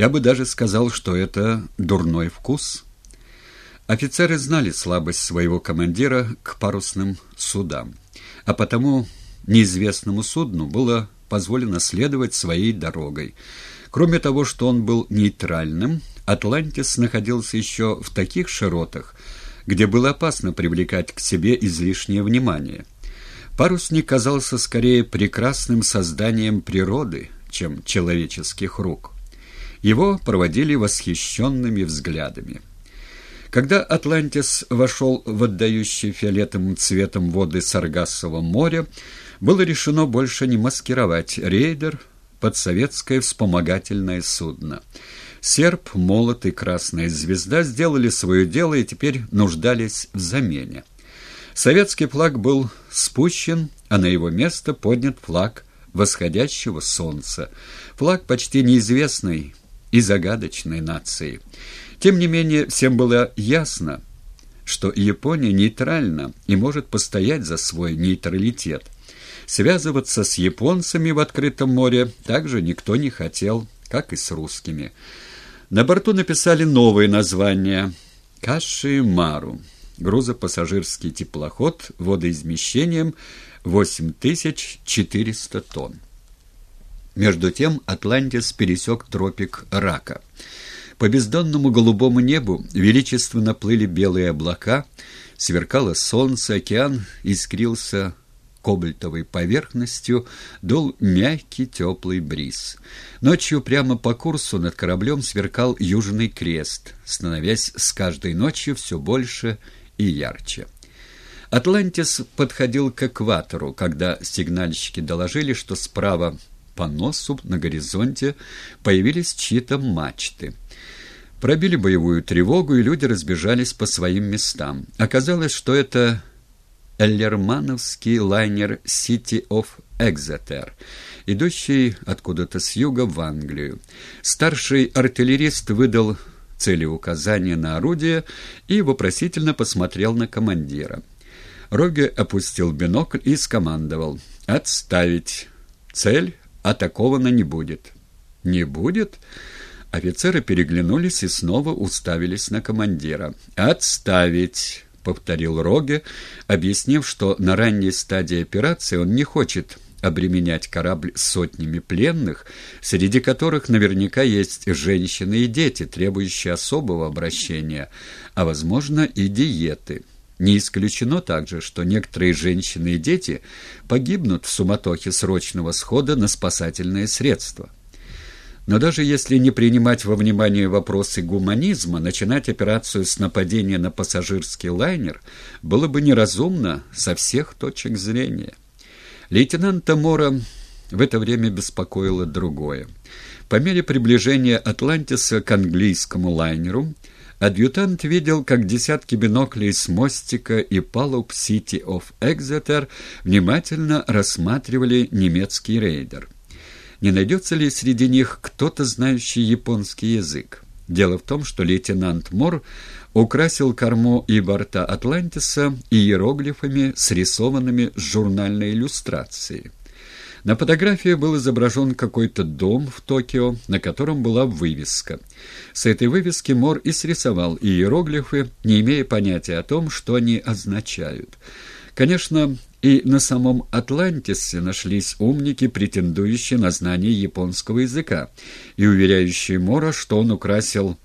Я бы даже сказал, что это дурной вкус. Офицеры знали слабость своего командира к парусным судам, а потому неизвестному судну было позволено следовать своей дорогой. Кроме того, что он был нейтральным, Атлантис находился еще в таких широтах, где было опасно привлекать к себе излишнее внимание. Парусник казался скорее прекрасным созданием природы, чем человеческих рук. Его проводили восхищенными взглядами. Когда Атлантис вошел в отдающий фиолетовым цветом воды Саргассового моря, было решено больше не маскировать рейдер под советское вспомогательное судно. Серп, молот и красная звезда сделали свое дело и теперь нуждались в замене. Советский флаг был спущен, а на его место поднят флаг восходящего солнца, флаг почти неизвестной и загадочной нации. Тем не менее, всем было ясно, что Япония нейтральна и может постоять за свой нейтралитет. Связываться с японцами в открытом море также никто не хотел, как и с русскими. На борту написали новые названия «Каши Мару» грузопассажирский теплоход водоизмещением 8400 тонн. Между тем Атлантис пересек тропик Рака. По бездонному голубому небу величественно плыли белые облака, сверкало солнце, океан искрился кобальтовой поверхностью дул мягкий теплый бриз. Ночью прямо по курсу над кораблем сверкал Южный крест, становясь с каждой ночью все больше и ярче. Атлантис подходил к экватору, когда сигнальщики доложили, что справа по носу на горизонте появились чьи-то мачты. Пробили боевую тревогу, и люди разбежались по своим местам. Оказалось, что это эллермановский лайнер «City of Exeter», идущий откуда-то с юга в Англию. Старший артиллерист выдал цели указания на орудие и вопросительно посмотрел на командира. Роге опустил бинокль и скомандовал «Отставить! Цель атакована не будет». «Не будет?» Офицеры переглянулись и снова уставились на командира. «Отставить!» — повторил Роге, объяснив, что на ранней стадии операции он не хочет обременять корабль сотнями пленных, среди которых наверняка есть женщины и дети, требующие особого обращения, а, возможно, и диеты. Не исключено также, что некоторые женщины и дети погибнут в суматохе срочного схода на спасательные средства. Но даже если не принимать во внимание вопросы гуманизма, начинать операцию с нападения на пассажирский лайнер было бы неразумно со всех точек зрения. Лейтенанта Мора в это время беспокоило другое. По мере приближения Атлантиса к английскому лайнеру, адъютант видел, как десятки биноклей с мостика и палуб City of Exeter внимательно рассматривали немецкий рейдер. Не найдется ли среди них кто-то, знающий японский язык? Дело в том, что лейтенант Мор украсил корму и борта «Атлантиса» иероглифами, срисованными с журнальной иллюстрацией. На фотографии был изображен какой-то дом в Токио, на котором была вывеска. С этой вывески Мор и срисовал иероглифы, не имея понятия о том, что они означают. Конечно, и на самом Атлантисе нашлись умники, претендующие на знание японского языка, и уверяющие Мора, что он украсил